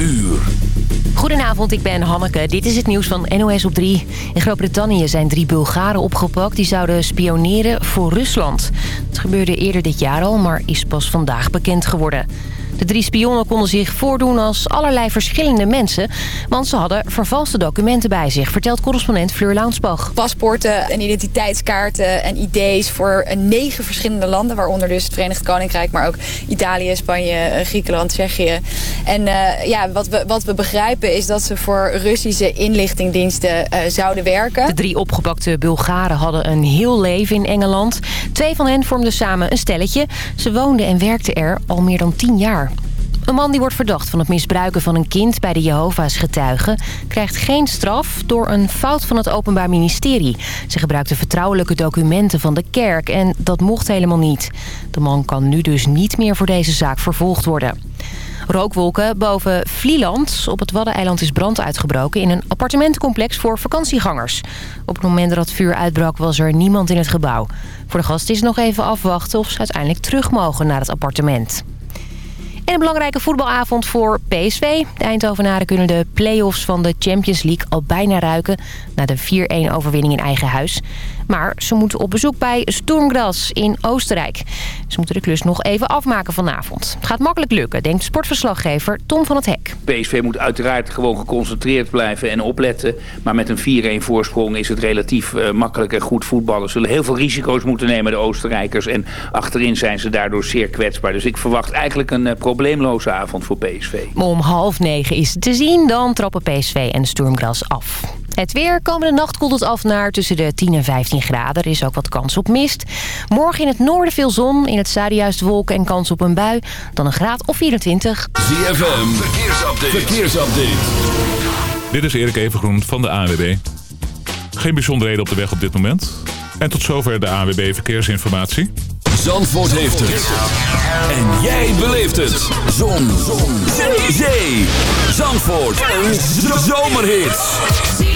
uur. Goedenavond, ik ben Hanneke. Dit is het nieuws van NOS op 3. In Groot-Brittannië zijn drie Bulgaren opgepakt... die zouden spioneren voor Rusland. Het gebeurde eerder dit jaar al, maar is pas vandaag bekend geworden. De drie spionnen konden zich voordoen als allerlei verschillende mensen... want ze hadden vervalste documenten bij zich, vertelt correspondent Fleur Launsbach. Paspoorten en identiteitskaarten en ID's voor negen verschillende landen... waaronder dus het Verenigd Koninkrijk, maar ook Italië, Spanje, Griekenland, Tsjechië. En uh, ja, wat we, wat we begrijpen is dat ze voor Russische inlichtingdiensten uh, zouden werken. De drie opgepakte Bulgaren hadden een heel leven in Engeland. Twee van hen vormden samen een stelletje. Ze woonden en werkten er al meer dan tien jaar. Een man die wordt verdacht van het misbruiken van een kind bij de Jehovah's getuigen... krijgt geen straf door een fout van het Openbaar Ministerie. Ze gebruikte vertrouwelijke documenten van de kerk en dat mocht helemaal niet. De man kan nu dus niet meer voor deze zaak vervolgd worden. Rookwolken boven Vlieland. Op het Waddeneiland is brand uitgebroken in een appartementencomplex voor vakantiegangers. Op het moment dat het vuur uitbrak was er niemand in het gebouw. Voor de gasten is nog even afwachten of ze uiteindelijk terug mogen naar het appartement. En een belangrijke voetbalavond voor PSV. De Eindhovenaren kunnen de play-offs van de Champions League al bijna ruiken... na de 4-1 overwinning in eigen huis. Maar ze moeten op bezoek bij Sturmgras in Oostenrijk. Ze moeten de klus nog even afmaken vanavond. Het gaat makkelijk lukken, denkt sportverslaggever Tom van het Hek. PSV moet uiteraard gewoon geconcentreerd blijven en opletten. Maar met een 4-1 voorsprong is het relatief uh, makkelijk en goed voetballen. Ze zullen heel veel risico's moeten nemen, de Oostenrijkers. En achterin zijn ze daardoor zeer kwetsbaar. Dus ik verwacht eigenlijk een uh, probleemloze avond voor PSV. Om half negen is het te zien, dan trappen PSV en Sturmgras af. Het weer. Komende nacht koelt het af naar tussen de 10 en 15 graden. Er is ook wat kans op mist. Morgen in het noorden veel zon. In het zuiden juist wolken en kans op een bui. Dan een graad of 24. ZFM. Verkeersupdate. Verkeersupdate. Dit is Erik Evengroen van de ANWB. Geen bijzonderheden op de weg op dit moment. En tot zover de ANWB Verkeersinformatie. Zandvoort heeft het. En jij beleeft het. Zon. Zon. Zee. Zee. Zandvoort. Een zomerhit.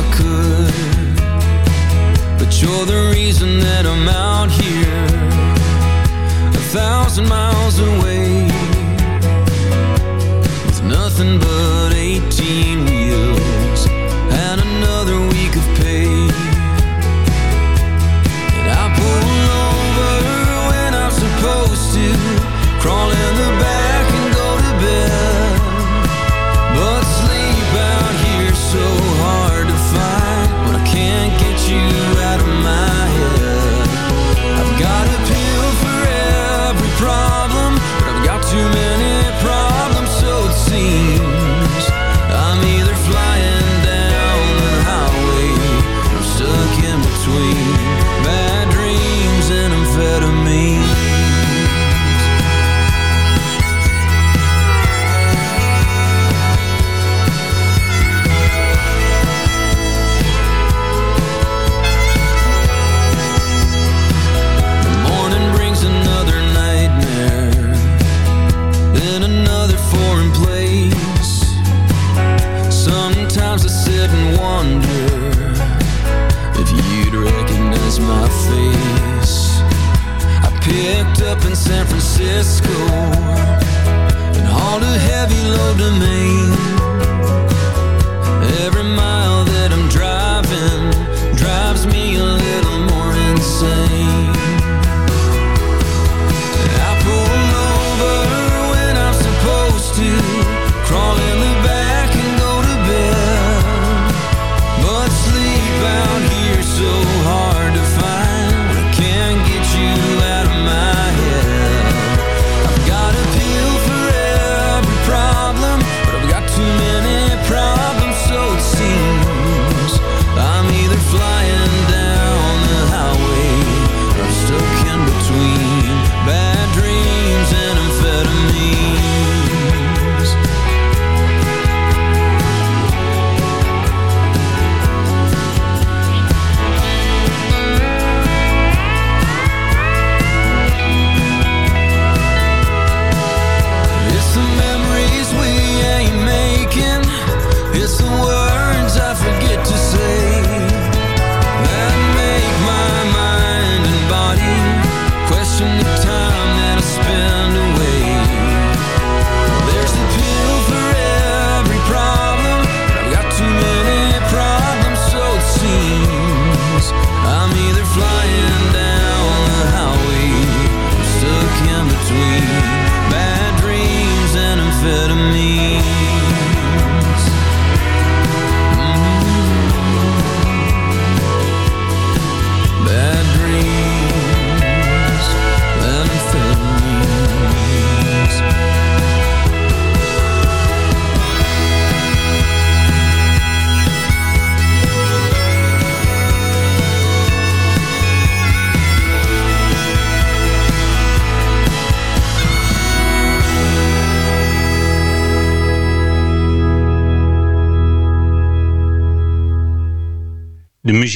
I could. But you're the reason that I'm out here A thousand miles away. With nothing but 18 wheels And another week of pay. And I pull over when I'm supposed to crawl in the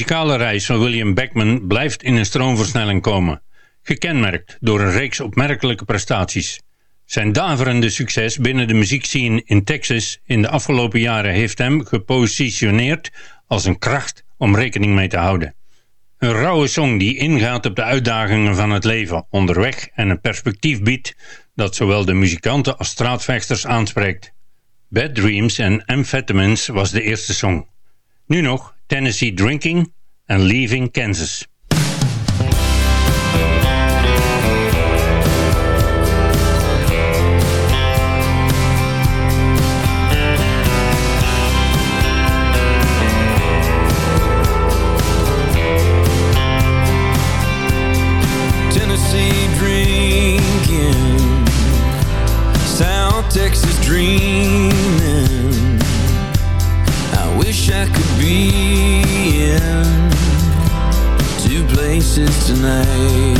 muzikale reis van William Beckman blijft in een stroomversnelling komen. Gekenmerkt door een reeks opmerkelijke prestaties. Zijn daverende succes binnen de muziekscene in Texas in de afgelopen jaren heeft hem gepositioneerd als een kracht om rekening mee te houden. Een rauwe song die ingaat op de uitdagingen van het leven onderweg en een perspectief biedt dat zowel de muzikanten als straatvechters aanspreekt. Bad Dreams en Amphetamines was de eerste song. Nu nog Tennessee Drinking And Leaving Kansas. tonight.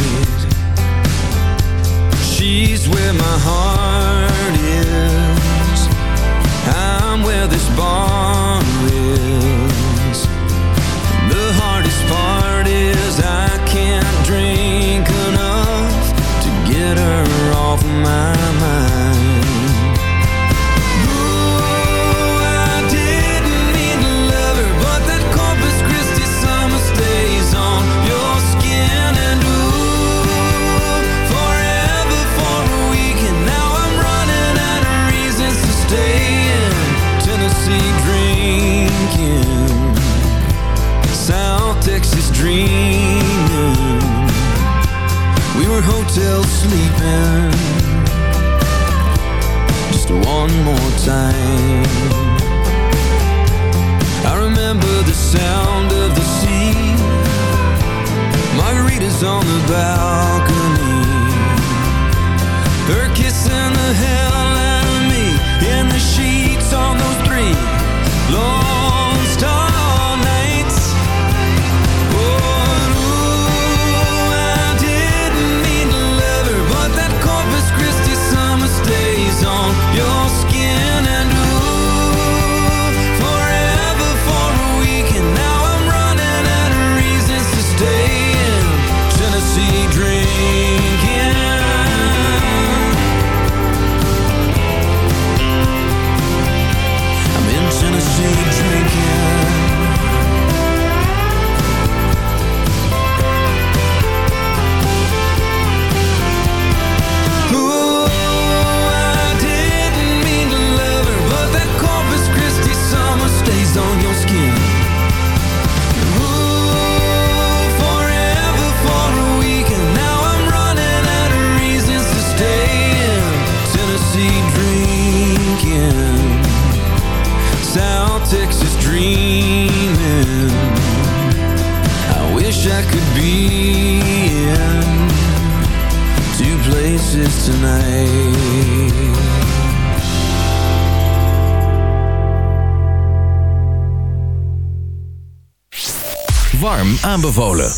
aanbevolen.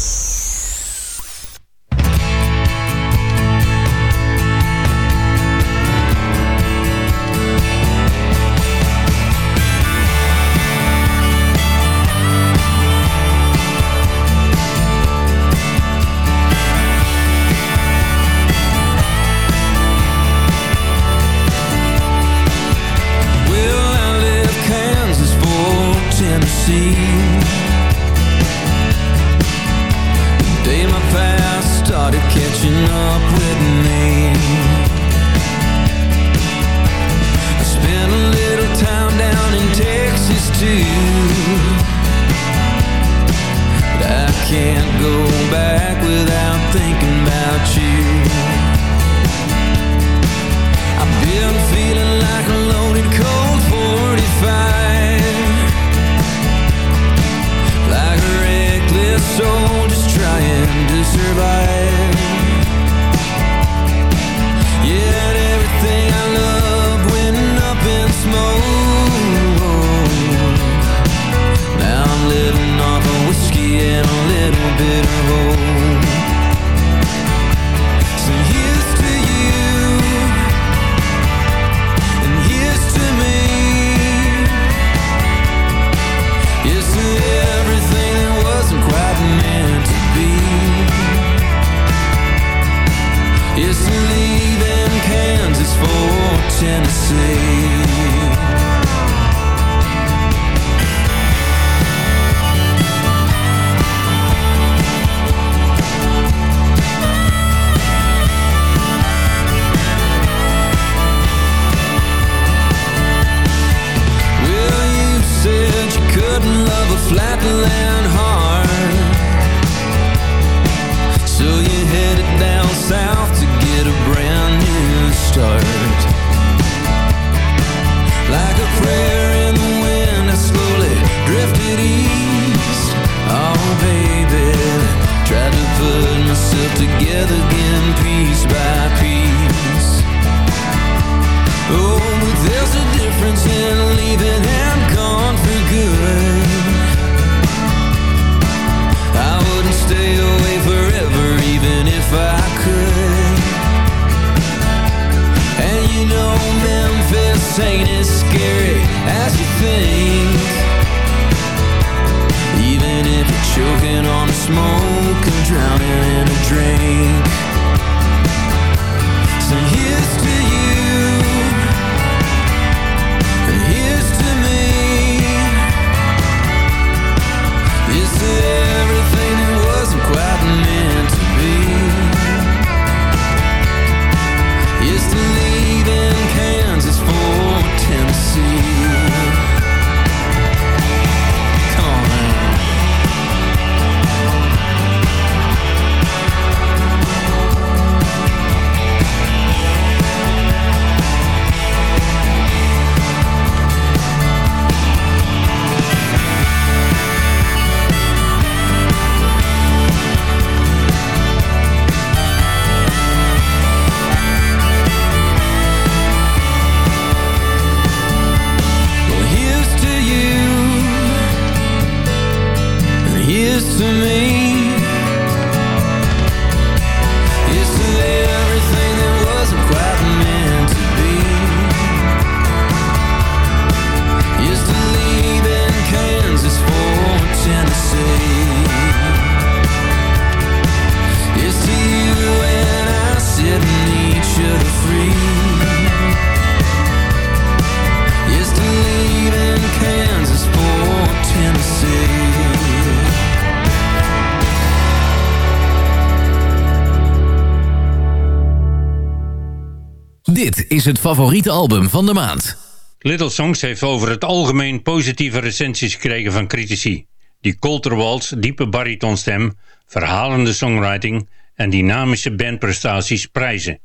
Het favoriete album van de maand. Little Songs heeft over het algemeen positieve recensies gekregen van critici, die Waltz diepe baritonstem, verhalende songwriting en dynamische bandprestaties prijzen.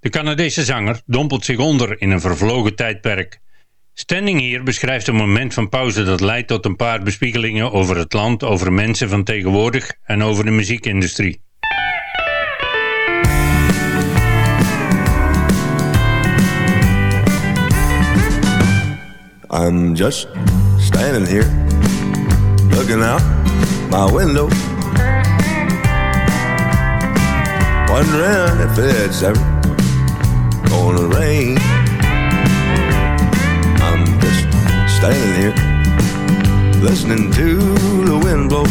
De Canadese zanger dompelt zich onder in een vervlogen tijdperk. Standing Here beschrijft een moment van pauze dat leidt tot een paar bespiegelingen over het land, over mensen van tegenwoordig en over de muziekindustrie. I'm just standing here, looking out my window, wondering if it's ever gonna rain. I'm just standing here, listening to the wind blow,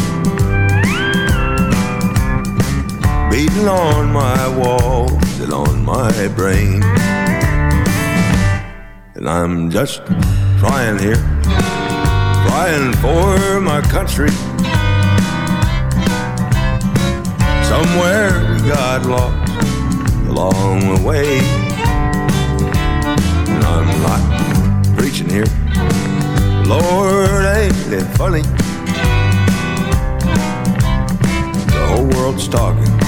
beating on my walls and on my brain. And I'm just trying here, trying for my country. Somewhere we got lost along the way. And I'm not preaching here. Lord, ain't it funny? The whole world's talking,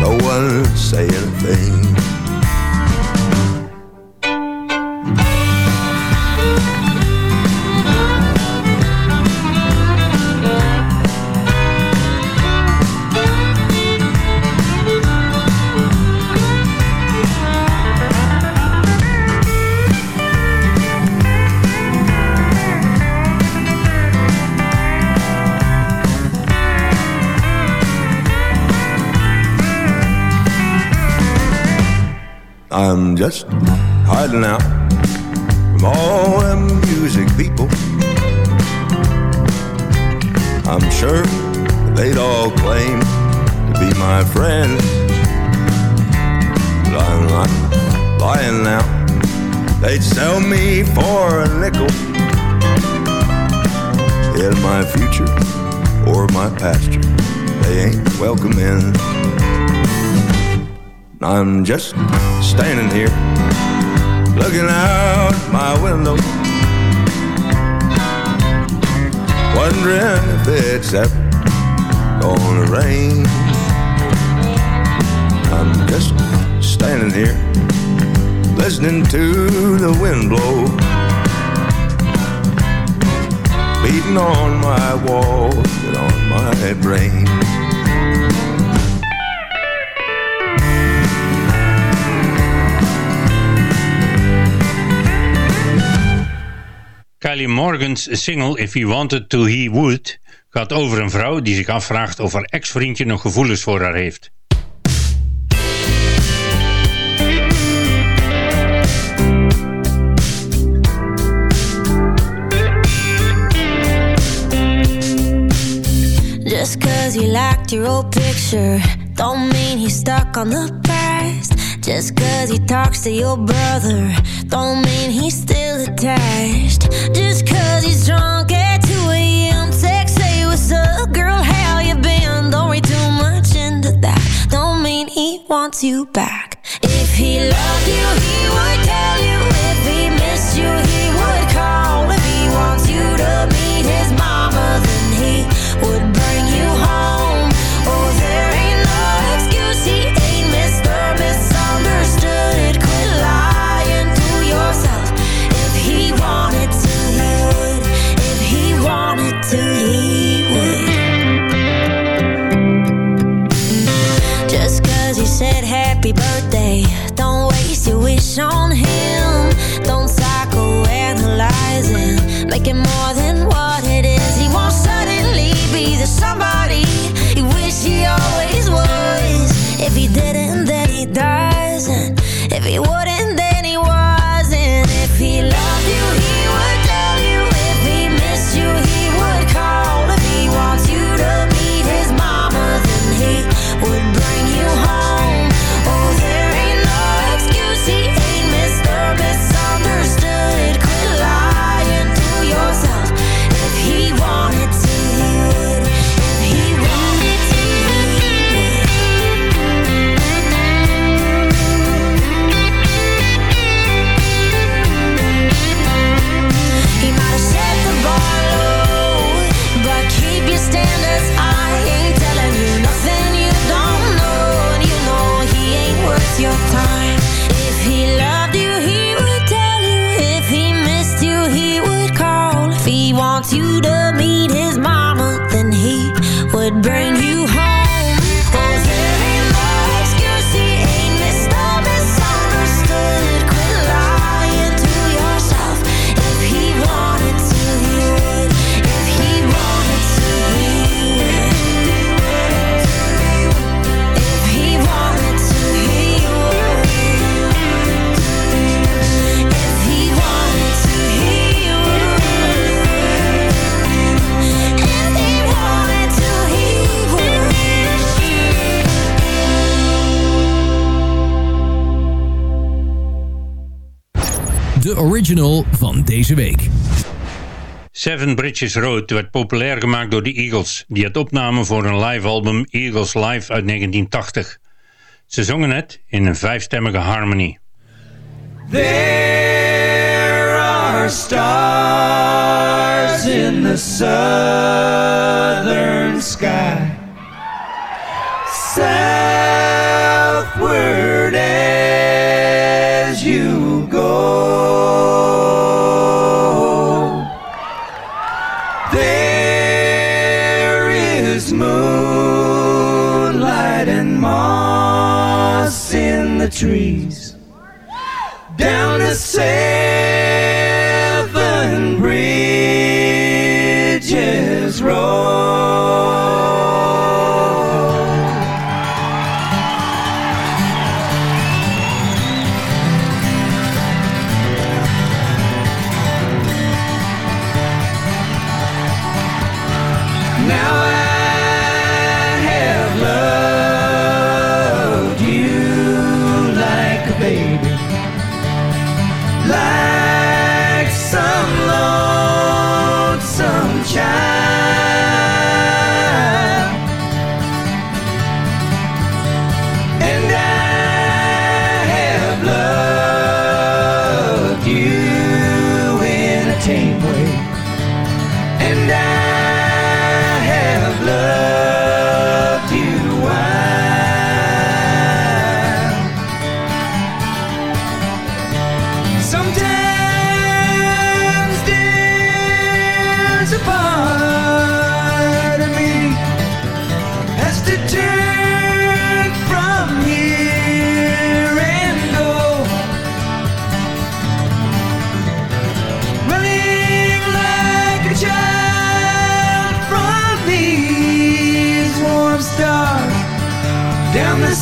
no one's saying a thing. Just hiding out from all them music people. I'm sure they'd all claim to be my friends. But I'm not lying now. They'd sell me for a nickel. In my future or my pasture, they ain't welcome in. I'm just standing here, looking out my window, wondering if it's ever gonna rain. I'm just standing here, listening to the wind blow, beating on my walls and on my brain. Kylie Morgan's single If He Wanted To He Would gaat over een vrouw die zich afvraagt of haar ex-vriendje nog gevoelens voor haar heeft. Just cause he liked your old picture Don't mean he's stuck on the past Just cause he talks to your brother Don't mean he's still attached. Just cause he's drunk at 2 a.m. Text, say what's up, girl, how you been? Don't read too much into that. Don't mean he wants you back. If he loved you, he would tell you. If he missed you, he would call Make it more original van deze week. Seven Bridges Road werd populair gemaakt door de Eagles, die het opnamen voor een live-album Eagles Live uit 1980. Ze zongen het in een vijfstemmige harmony. There are stars in the southern sky. Southward trees. Down the seven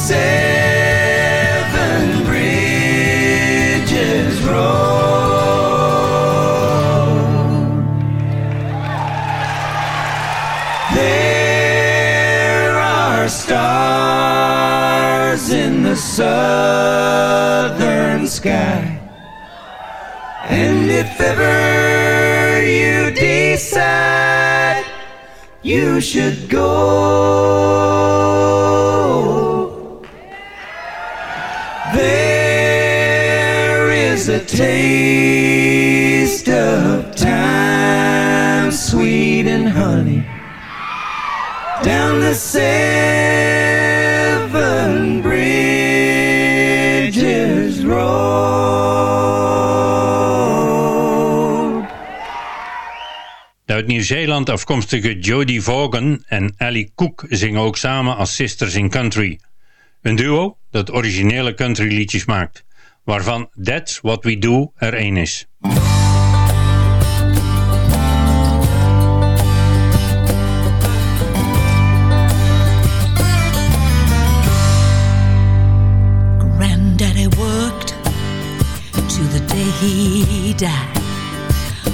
Seven Bridges Road. There are stars in the southern sky, and if ever you decide you should go. Taste of time, sweet and honey, down the seven bridges road. Uit Nieuw-Zeeland afkomstige Jodie Vaughan en Ellie Cook zingen ook samen als Sisters in Country. Een duo dat originele countryliedjes maakt, waarvan That's What We Do er één is. He died.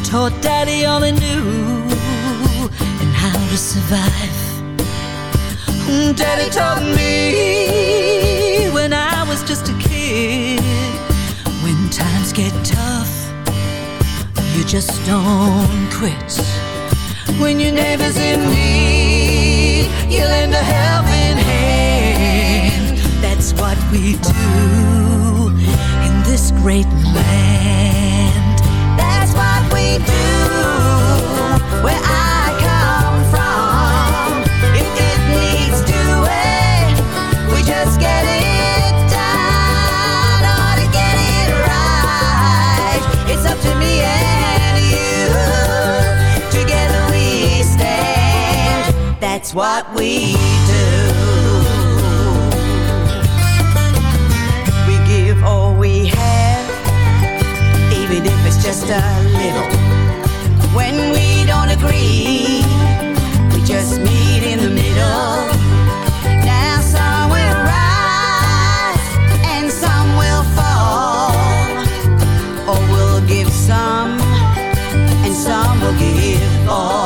Taught Daddy all he knew and how to survive. Daddy taught me you just don't quit. When your neighbor's in need, you lend a helping hand. That's what we do in this great land. That's what we do where I That's what we do. We give all we have, even if it's just a little. When we don't agree, we just meet in the middle. Now some will rise and some will fall. Or we'll give some and some will give all.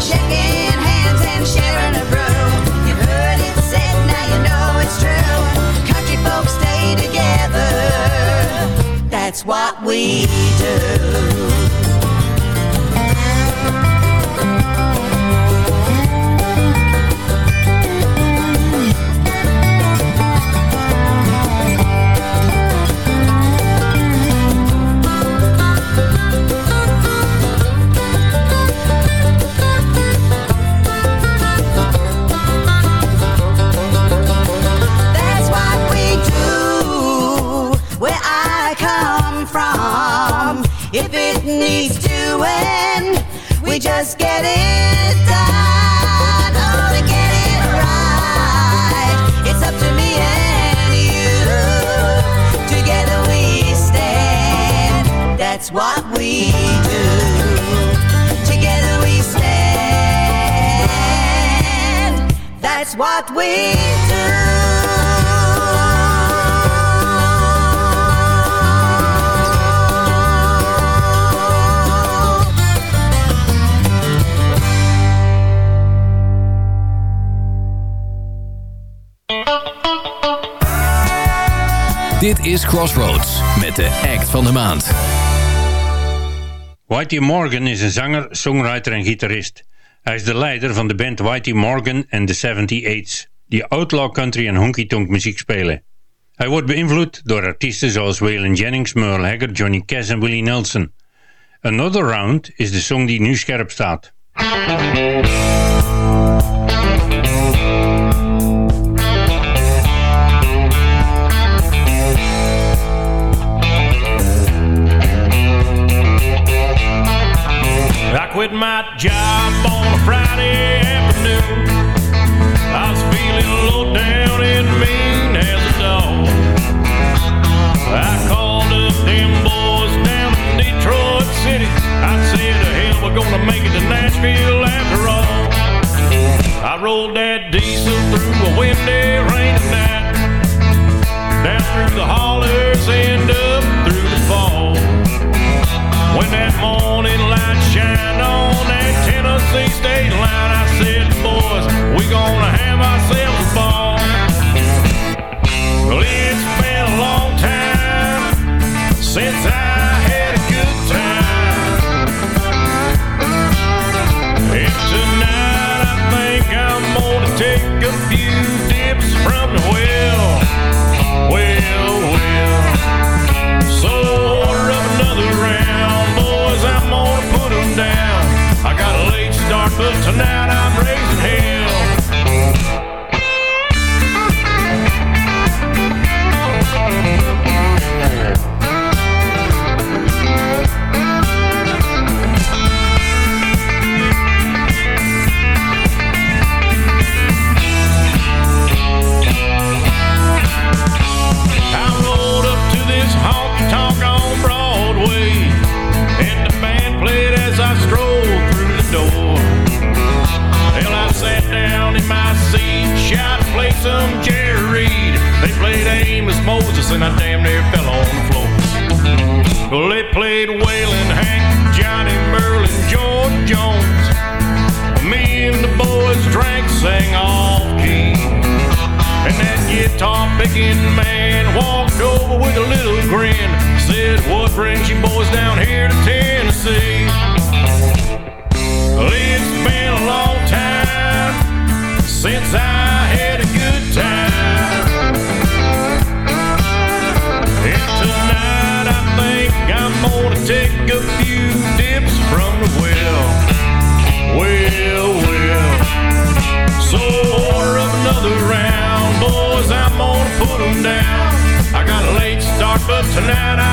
Shaking Crossroads met de act van de maand. Whitey Morgan is een zanger, songwriter en gitarist. Hij is de leider van de band Whitey Morgan and the 78's, die outlaw country en honky-tonk muziek spelen. Hij wordt beïnvloed door artiesten zoals Waylon Jennings, Merle Haggard, Johnny Cash en Willie Nelson. Another Round is de song die nu scherp staat. quit my job on a Friday afternoon. them down. I got a late start, but tonight I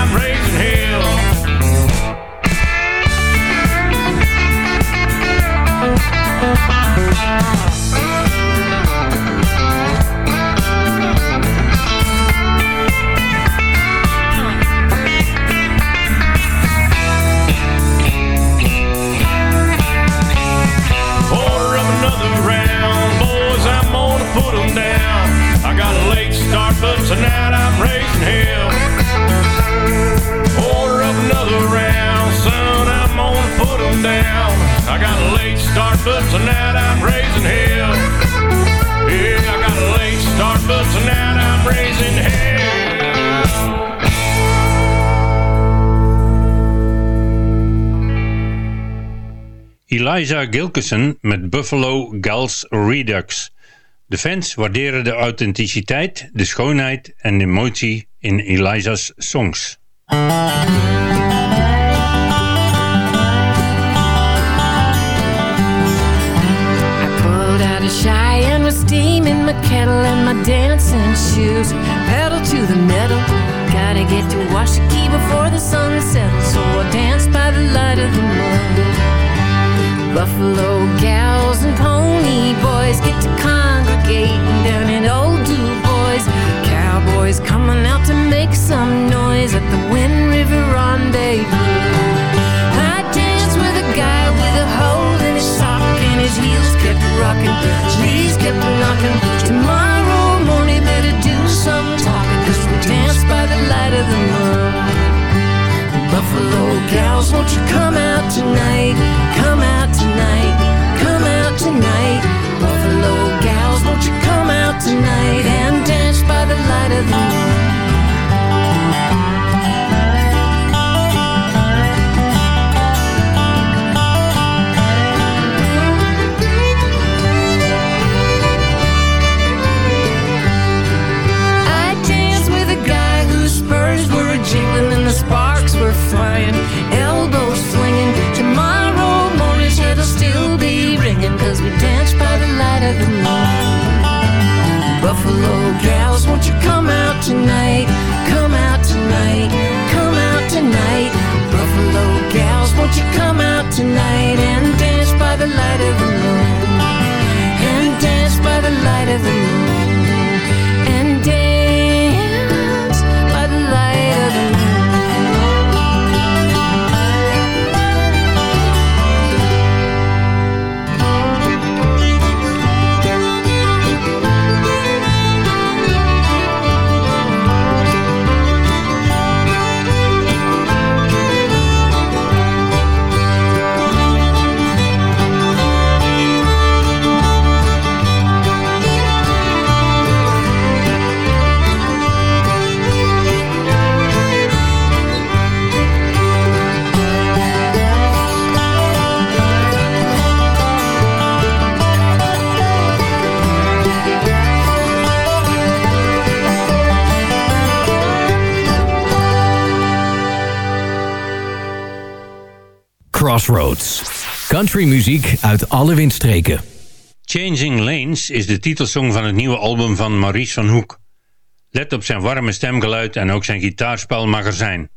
I got a late start, but tonight I'm raising hell. Yeah, I got late start, but tonight I'm raising hell. Eliza Gilkison met Buffalo Gals Redux. De fans waarderen de authenticiteit, de schoonheid en de emotie in Eliza's songs. was shy and was steaming my kettle and my dancing shoes. Pedal to the metal, gotta get to Washakie before the sun sets. So I danced by the light of the moon. Buffalo gals and pony boys get to congregate down in Old Du Bois. Cowboys coming out to won't you come out tonight? Come out tonight, come out tonight. Buffalo gals, won't you come out tonight and dance by the light of the moon? And dance by the light of the moon. Crossroads. Countrymuziek uit alle windstreken. Changing Lanes is de titelsong van het nieuwe album van Maurice van Hoek. Let op zijn warme stemgeluid en ook zijn gitaarspel mag er zijn.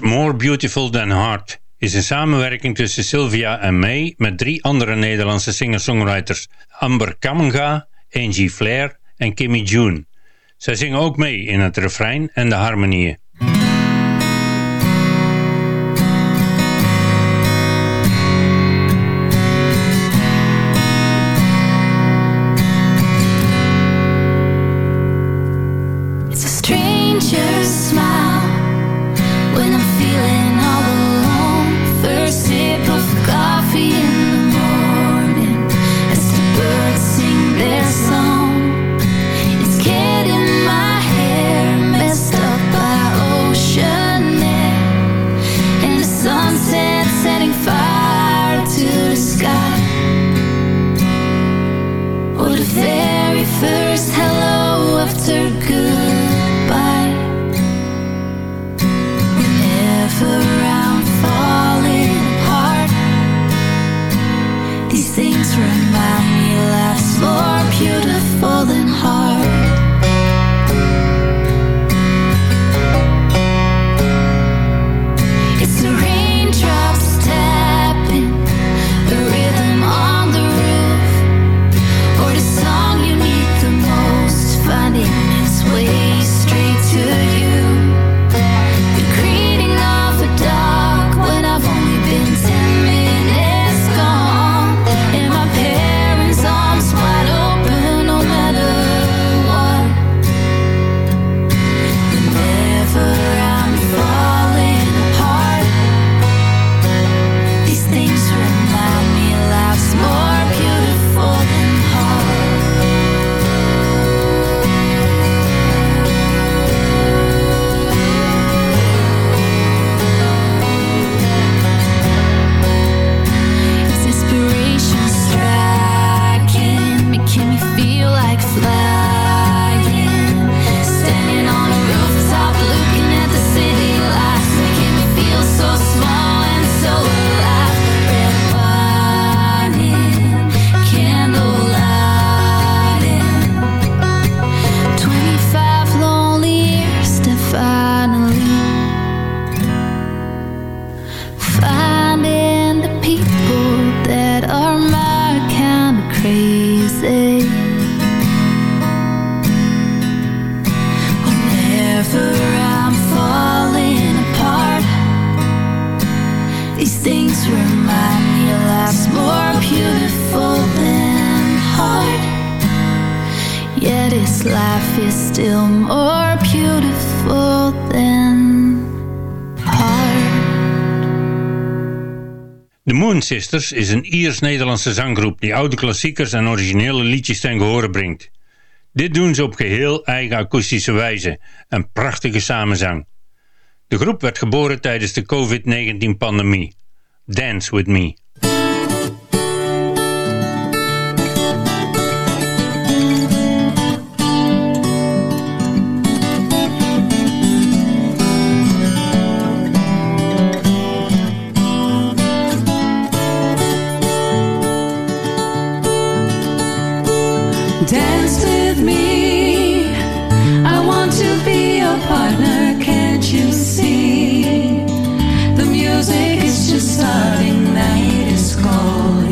More Beautiful Than Heart is een samenwerking tussen Sylvia en May met drie andere Nederlandse singer-songwriters Amber Kamenga, Angie Flair en Kimmy June. Zij zingen ook mee in het refrein en de harmonieën. Sisters is een Iers-Nederlandse zanggroep die oude klassiekers en originele liedjes ten gehore brengt. Dit doen ze op geheel eigen akoestische wijze, een prachtige samenzang. De groep werd geboren tijdens de COVID-19 pandemie. Dance With Me. Dance with me. I want to be your partner. Can't you see? The music is just starting. Night is calling,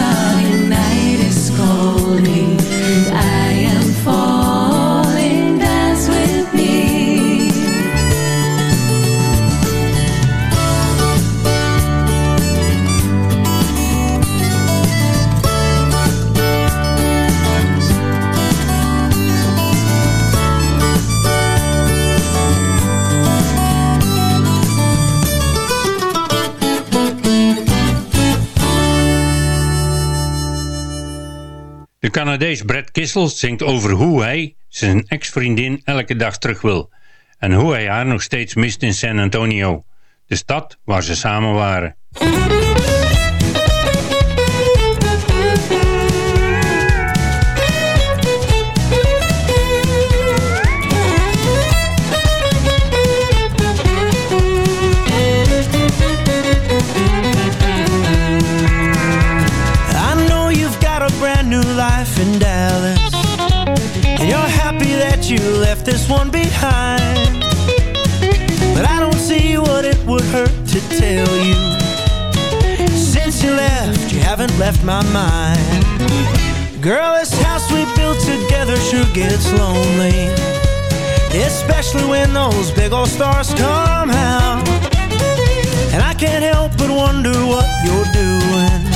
just night is calling. Canadees Brad Kissel zingt over hoe hij zijn ex-vriendin elke dag terug wil. En hoe hij haar nog steeds mist in San Antonio, de stad waar ze samen waren. This one behind. But I don't see what it would hurt to tell you. Since you left, you haven't left my mind. Girl, this house we built together sure gets lonely. Especially when those big old stars come out. And I can't help but wonder what you're doing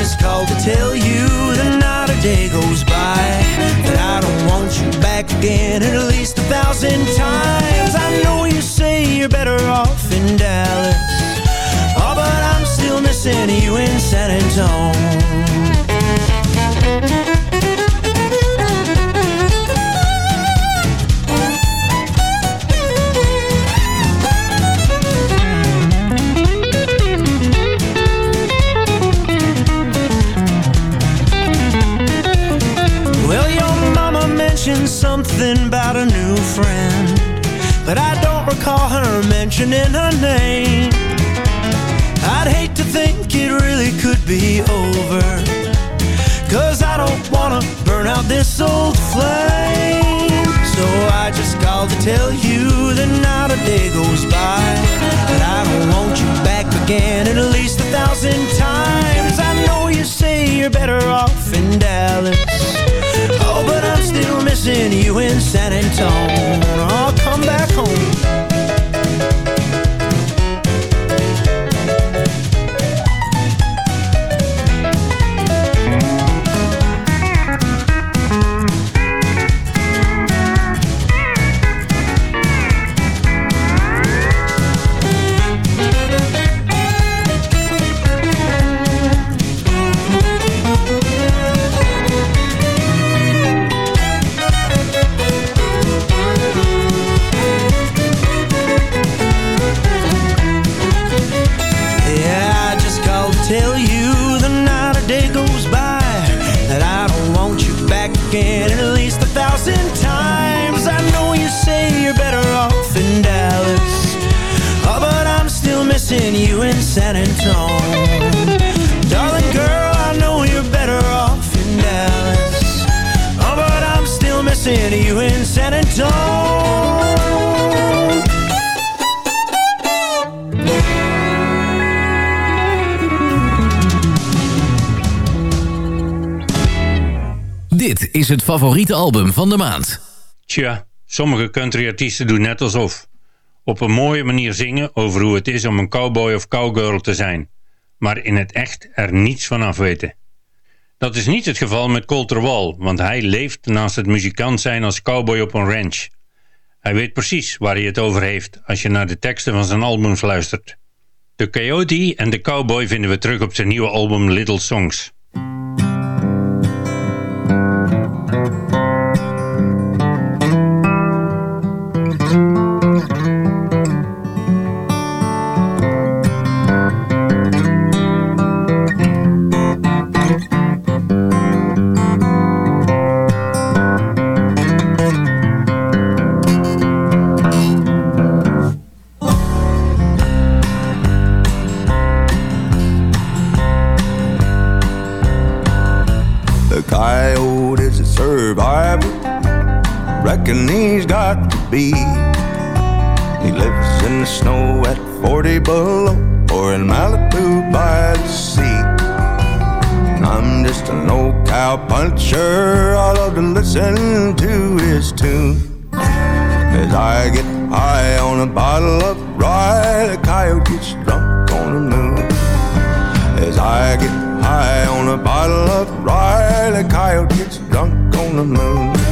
just called to tell you that not a day goes by that I don't want you back again at least a thousand times. I know you say you're better off in Dallas, oh, but I'm still missing you in San Antone. Mentioning her name. I'd hate to think it really could be over, cause I don't wanna burn out this old flame. So I just called to tell you that not a day goes by that I don't want you back again at least a thousand times. I know you say you're better off in Dallas. Oh, but I'm still missing you in San Antone. Is het favoriete album van de maand. Tja, sommige countryartiesten doen net alsof. Op een mooie manier zingen over hoe het is om een cowboy of cowgirl te zijn. Maar in het echt er niets van af weten. Dat is niet het geval met Colter Wall, want hij leeft naast het muzikant zijn als cowboy op een ranch. Hij weet precies waar hij het over heeft als je naar de teksten van zijn albums luistert. De Coyote en de Cowboy vinden we terug op zijn nieuwe album Little Songs. Be. He lives in the snow at 40 below or in Malibu by the sea. I'm just an old cow puncher. I love to listen to his tune. As I get high on a bottle of rye, the coyote gets drunk on the moon. As I get high on a bottle of rye, the coyote gets drunk on the moon.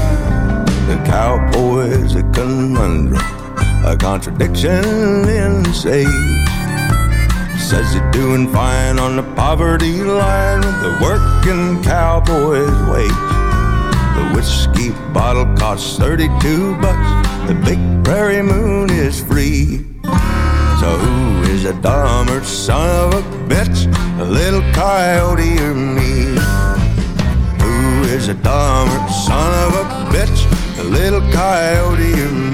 The cowboy's a conundrum, a contradiction in sage. Says he's doing fine on the poverty line with the working cowboy's wage. The whiskey bottle costs 32 bucks. The big prairie moon is free. So who is a dumber son of a bitch, a little coyote or me? Is a dumber son of a bitch, a little coyote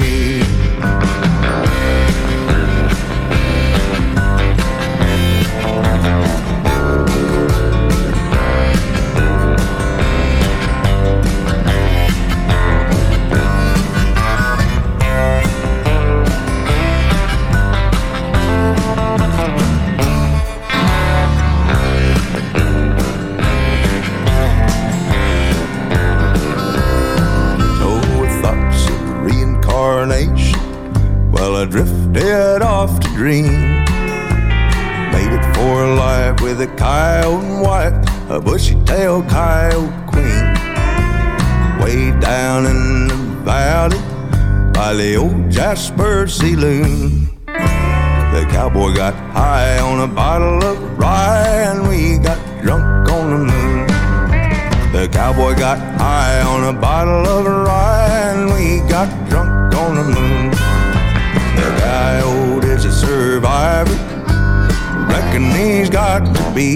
Drifted off to dream. Made it for life with a coyote wife, a bushy-tailed coyote queen. Way down in the valley by the old Jasper Saloon. The cowboy got high on a bottle of rye and we got drunk on the moon. The cowboy got high on a bottle of rye and we got drunk on the moon coyote is a survivor. Reckon he's got to be.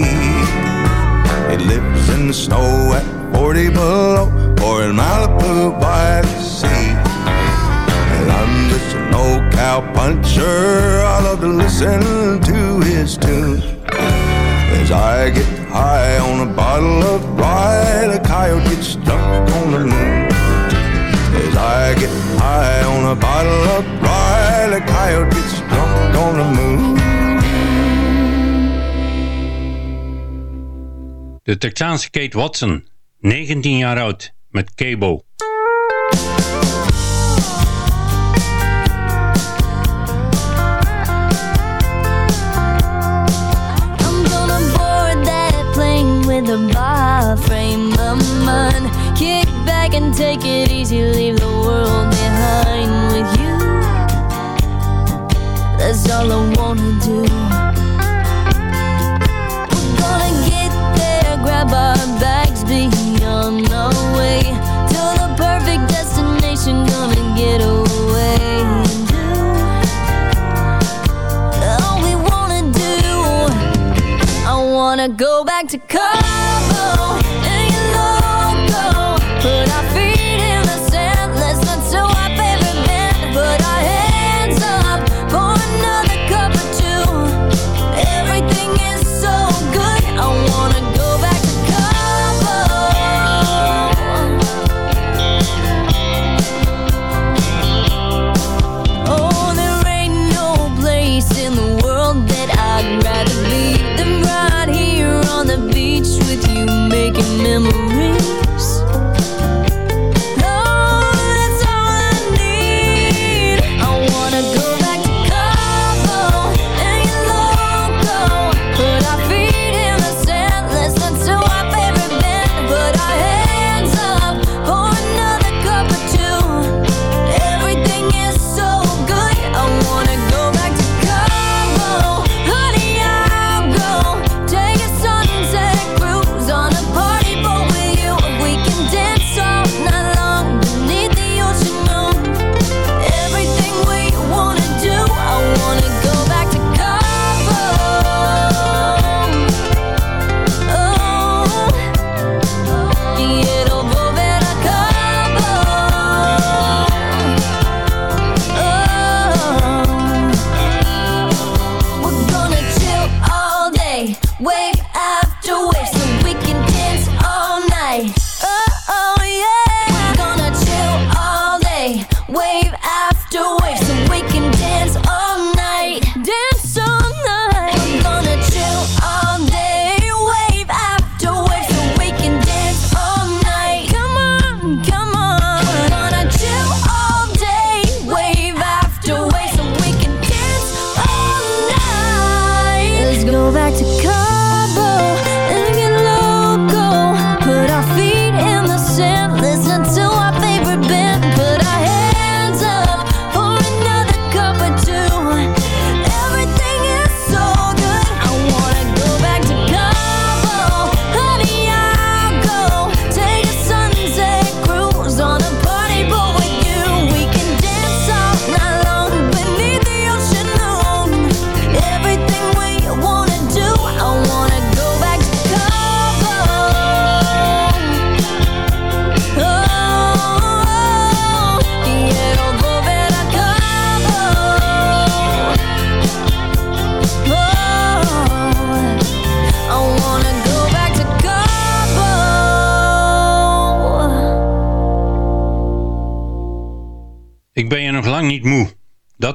He lives in the snow at 40 below or in Malibu by the sea. And I'm just an old cowpuncher. I love to listen to his tune. As I get high on a bottle of rye, the coyote gets drunk on the moon. As I get high on a bottle of rye. gonna. De Texaanse Kate Watson, 19 jaar oud, met Cable. all I wanna do. We're gonna get there, grab our bags, be on our way to the perfect destination. Gonna get away. All we wanna do, I wanna go back to college.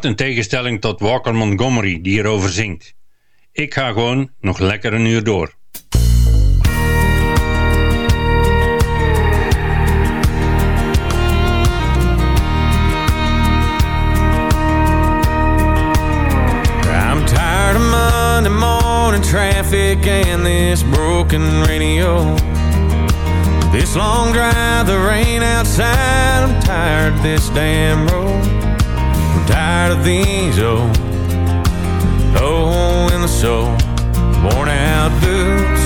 In tegenstelling tot Walker Montgomery die hierover zingt. Ik ga gewoon nog lekker een uur door. traffic and this broken radio This long drive, the rain outside, I'm tired this damn road Tired of these old, oh. low oh, in the soul, worn out boots.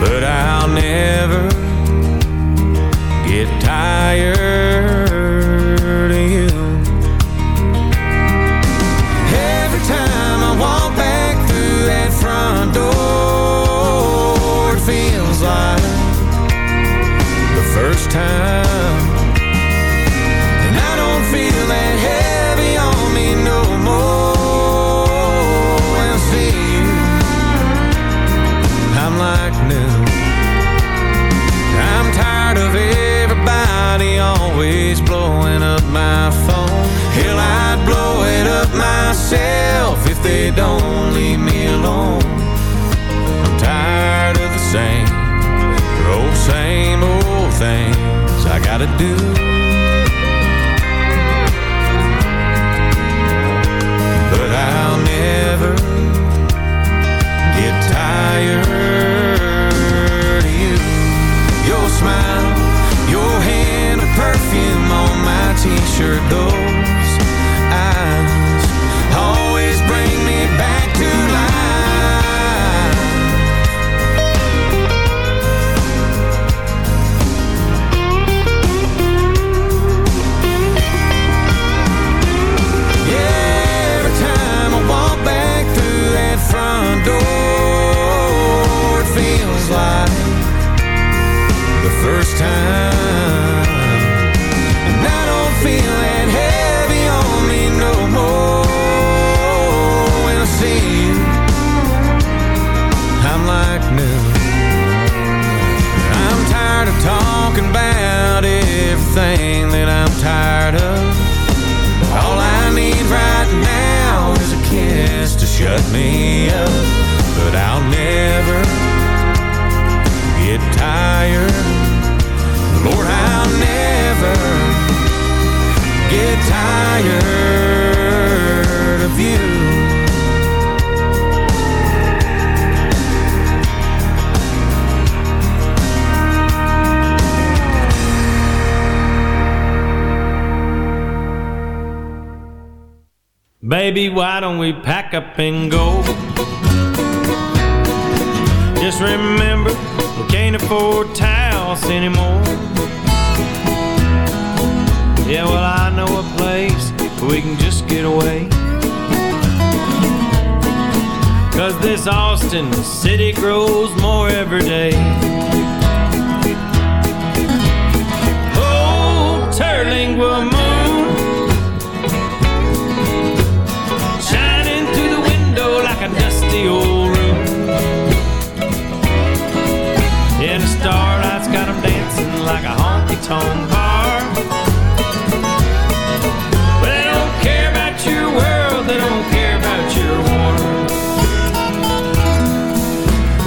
But I'll never get tired of you. Every time I walk back through that front door, it feels like the first time don't leave me alone. I'm tired of the same, old same old things I gotta do. But I'll never get tired of you. Your smile, your hand of perfume on my t-shirt, those Baby, why don't we pack up and go? Just remember, we can't afford towels anymore. Yeah, well, I know a place we can just get away. Cause this Austin city grows more every day. Oh, Terlingua tonk bar. But they don't care about your world, they don't care about your war.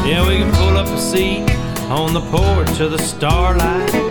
Yeah, we can pull up a seat on the porch of the starlight